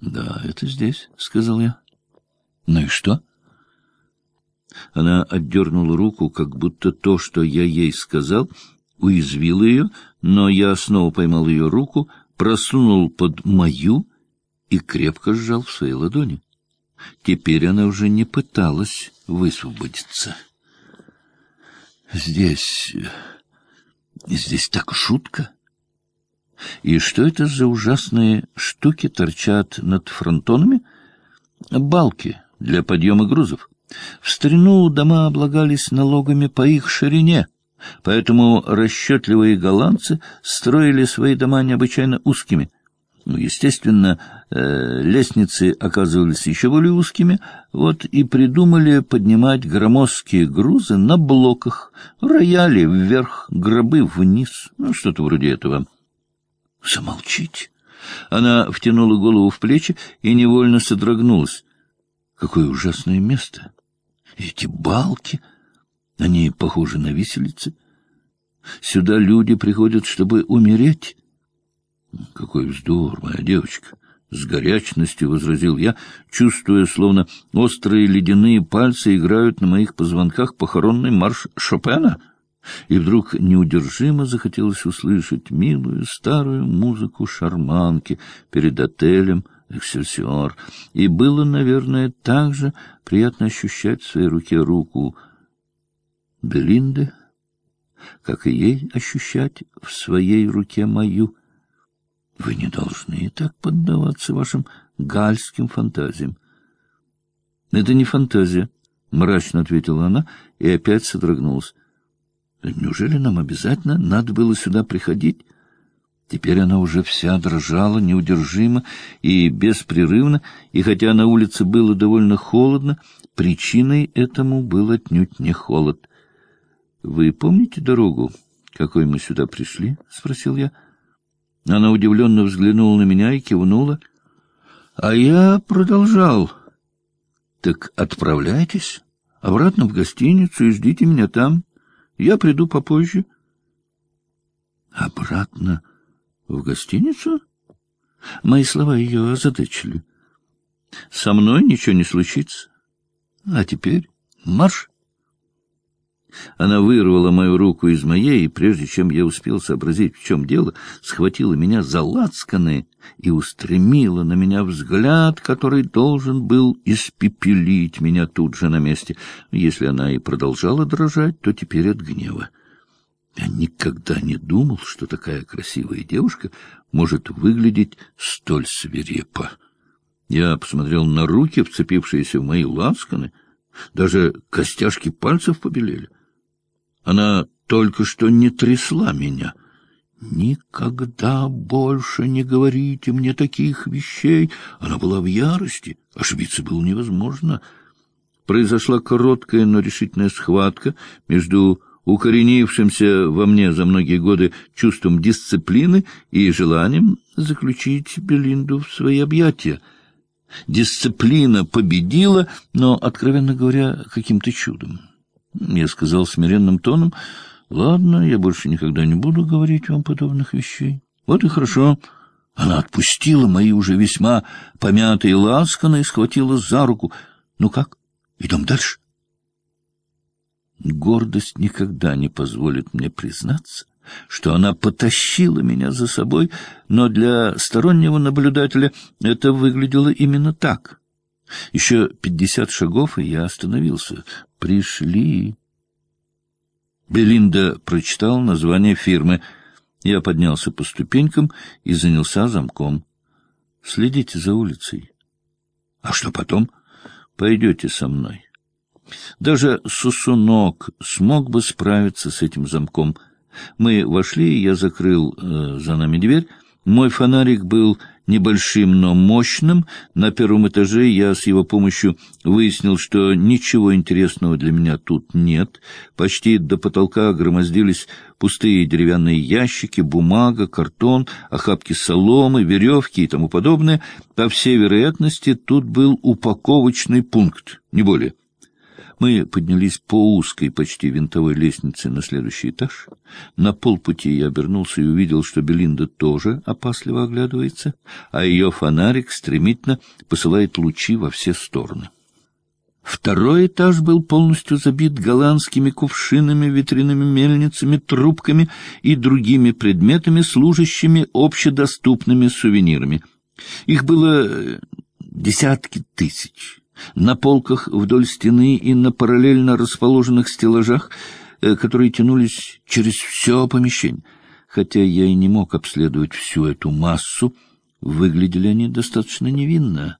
— Да, это здесь, — сказал я. — Ну и что? Она отдернула руку, как будто то, что я ей сказал, уязвило ее, но я снова поймал ее руку, просунул под мою и крепко сжал в своей ладони. Теперь она уже не пыталась высвободиться. Здесь... здесь так шутка. И что это за ужасные штуки торчат над фронтонами? Балки для подъема грузов. В старину дома облагались налогами по их ширине, поэтому расчетливые голландцы строили свои дома необычайно узкими — ну, естественно, э, лестницы оказывались еще более узкими, вот и придумали поднимать громоздкие грузы на блоках, рояли вверх, гробы вниз, ну, что-то вроде этого. Замолчите. Она втянула голову в плечи и невольно содрогнулась. Какое ужасное место! Эти балки, они похожи на виселицы. Сюда люди приходят, чтобы умереть, какой вздор, моя девочка! С горячностью возразил я, чувствуя, словно острые ледяные пальцы играют на моих позвонках похоронный марш Шопена. И вдруг неудержимо захотелось услышать милую старую музыку шарманки перед отелем «Эксельсиор». И было, наверное, так же приятно ощущать в своей руке руку Белинды, как и ей ощущать в своей руке мою — Вы не должны так поддаваться вашим гальским фантазиям. — Это не фантазия, — мрачно ответила она и опять содрогнулась. — Неужели нам обязательно надо было сюда приходить? Теперь она уже вся дрожала неудержимо и беспрерывно, и хотя на улице было довольно холодно, причиной этому был отнюдь не холод. — Вы помните дорогу, какой мы сюда пришли? — спросил я. — она удивленно взглянула на меня и кивнула. А я продолжал. — Так отправляйтесь обратно в гостиницу и ждите меня там. Я приду попозже. — Обратно в гостиницу? Мои слова ее озадачили. — Со мной ничего не случится. А теперь марш! Она вырвала мою руку из моей, и прежде чем я успел сообразить, в чем дело, схватила меня за лацканы и устремила на меня взгляд, который должен был испепелить меня тут же на месте. Если она и продолжала дрожать, то теперь от гнева. Я никогда не думал, что такая красивая девушка может выглядеть столь свирепо. Я посмотрел на руки, вцепившиеся в мои лацканы, даже костяшки пальцев побелели. Она только что не трясла меня. «Никогда больше не говорите мне таких вещей!» Она была в ярости, ошибиться было невозможно. Произошла короткая, но решительная схватка между укоренившимся во мне за многие годы чувством дисциплины и желанием заключить Белинду в свои объятия. Дисциплина победила, но, откровенно говоря, каким-то чудом. Я сказал смиренным тоном, «Ладно, я больше никогда не буду говорить вам подобных вещей». «Вот и хорошо». Она отпустила мои уже весьма помятые ласканы и схватила за руку. «Ну как? Идем дальше?» Гордость никогда не позволит мне признаться, что она потащила меня за собой, но для стороннего наблюдателя это выглядело именно так — еще пятьдесят шагов, и я остановился. Пришли. Белинда прочитал название фирмы. Я поднялся по ступенькам и занялся замком. Следите за улицей. А что потом? Пойдете со мной. Даже сусунок смог бы справиться с этим замком. Мы вошли, я закрыл э, за нами дверь. Мой фонарик был небольшим, но мощным. На первом этаже я с его помощью выяснил, что ничего интересного для меня тут нет. Почти до потолка громоздились пустые деревянные ящики, бумага, картон, охапки соломы, веревки и тому подобное. По всей вероятности, тут был упаковочный пункт, не более. Мы поднялись по узкой, почти винтовой лестнице на следующий этаж. На полпути я обернулся и увидел, что Белинда тоже опасливо оглядывается, а ее фонарик стремительно посылает лучи во все стороны. Второй этаж был полностью забит голландскими кувшинами, ветряными мельницами, трубками и другими предметами, служащими общедоступными сувенирами. Их было десятки тысяч. На полках вдоль стены и на параллельно расположенных стеллажах, э, которые тянулись через все помещение. Хотя я и не мог обследовать всю эту массу, выглядели они достаточно невинно.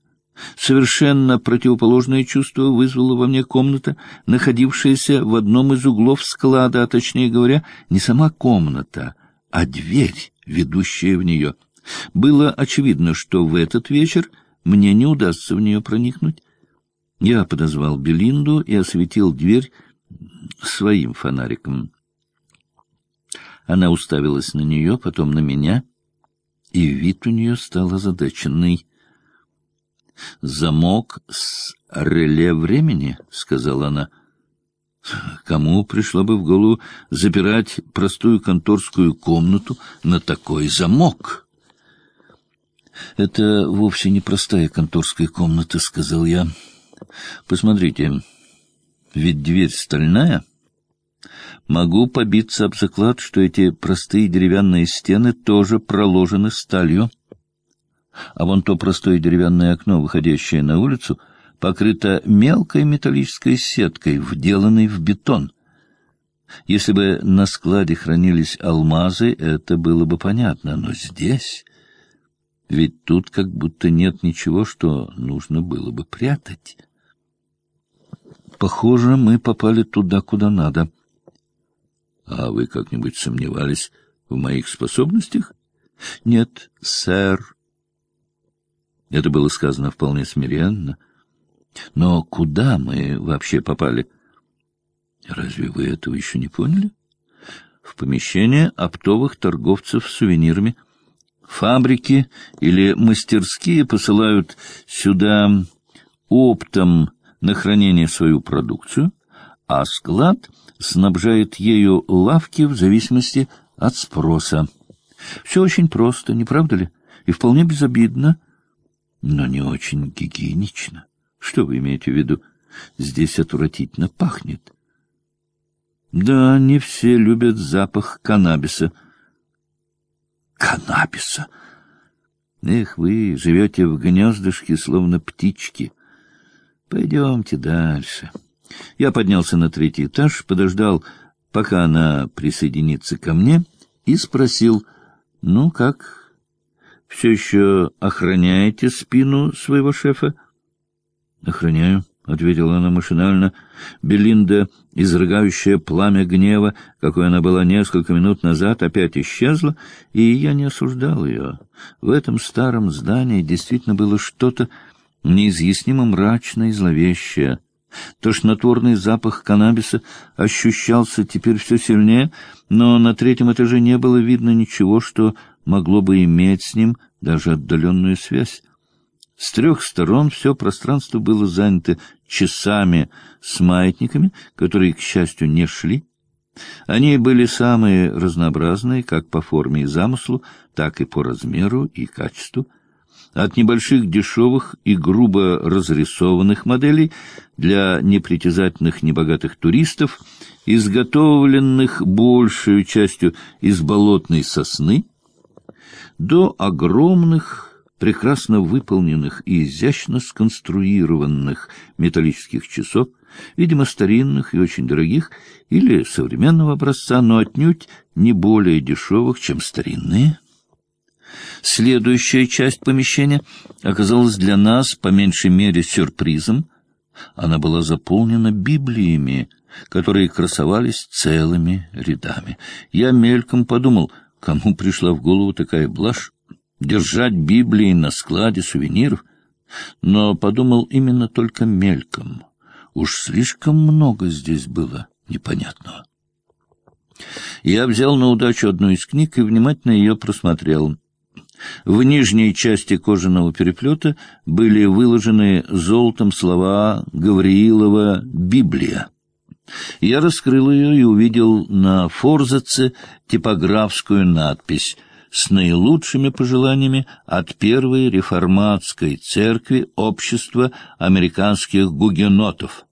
Совершенно противоположное чувство вызвала во мне комната, находившаяся в одном из углов склада, а точнее говоря, не сама комната, а дверь, ведущая в нее. Было очевидно, что в этот вечер мне не удастся в нее проникнуть. Я подозвал Белинду и осветил дверь своим фонариком. Она уставилась на нее, потом на меня, и вид у нее стал озадаченный. «Замок с реле времени», — сказала она. «Кому пришло бы в голову запирать простую конторскую комнату на такой замок?» «Это вовсе не простая конторская комната», — сказал я. «Посмотрите, ведь дверь стальная». Могу побиться об заклад, что эти простые деревянные стены тоже проложены сталью а вон то простое деревянное окно, выходящее на улицу, покрыто мелкой металлической сеткой, вделанной в бетон. Если бы на складе хранились алмазы, это было бы понятно, но здесь... Ведь тут как будто нет ничего, что нужно было бы прятать. Похоже, мы попали туда, куда надо. А вы как-нибудь сомневались в моих способностях? Нет, сэр, это было сказано вполне смиренно. Но куда мы вообще попали? Разве вы этого еще не поняли? В помещение оптовых торговцев сувенирами. Фабрики или мастерские посылают сюда оптом на хранение свою продукцию, а склад снабжает ею лавки в зависимости от спроса. Все очень просто, не правда ли? И вполне безобидно — но не очень гигиенично. Что вы имеете в виду? Здесь отвратительно пахнет. Да, не все любят запах каннабиса. Каннабиса! Эх, вы живете в гнездышке, словно птички. Пойдемте дальше. Я поднялся на третий этаж, подождал, пока она присоединится ко мне, и спросил, ну, как все еще охраняете спину своего шефа? — Охраняю, — ответила она машинально. Белинда, изрыгающая пламя гнева, какой она была несколько минут назад, опять исчезла, и я не осуждал ее. В этом старом здании действительно было что-то неизъяснимо мрачное и зловещее. Тошнотворный запах каннабиса ощущался теперь все сильнее, но на третьем этаже не было видно ничего, что могло бы иметь с ним даже отдаленную связь. С трех сторон все пространство было занято часами с маятниками, которые, к счастью, не шли. Они были самые разнообразные, как по форме и замыслу, так и по размеру и качеству. От небольших дешевых и грубо разрисованных моделей для непритязательных небогатых туристов, изготовленных большую частью из болотной сосны, до огромных, прекрасно выполненных и изящно сконструированных металлических часов, видимо, старинных и очень дорогих, или современного образца, но отнюдь не более дешевых, чем старинные. Следующая часть помещения оказалась для нас, по меньшей мере, сюрпризом. Она была заполнена библиями, которые красовались целыми рядами. Я мельком подумал, Кому пришла в голову такая блажь? Держать Библии на складе сувениров? Но подумал именно только мельком. Уж слишком много здесь было непонятного. Я взял на удачу одну из книг и внимательно ее просмотрел. В нижней части кожаного переплета были выложены золотом слова Гавриилова «Библия». Я раскрыл ее и увидел на форзаце типографскую надпись с наилучшими пожеланиями от первой реформатской церкви общества американских гугенотов.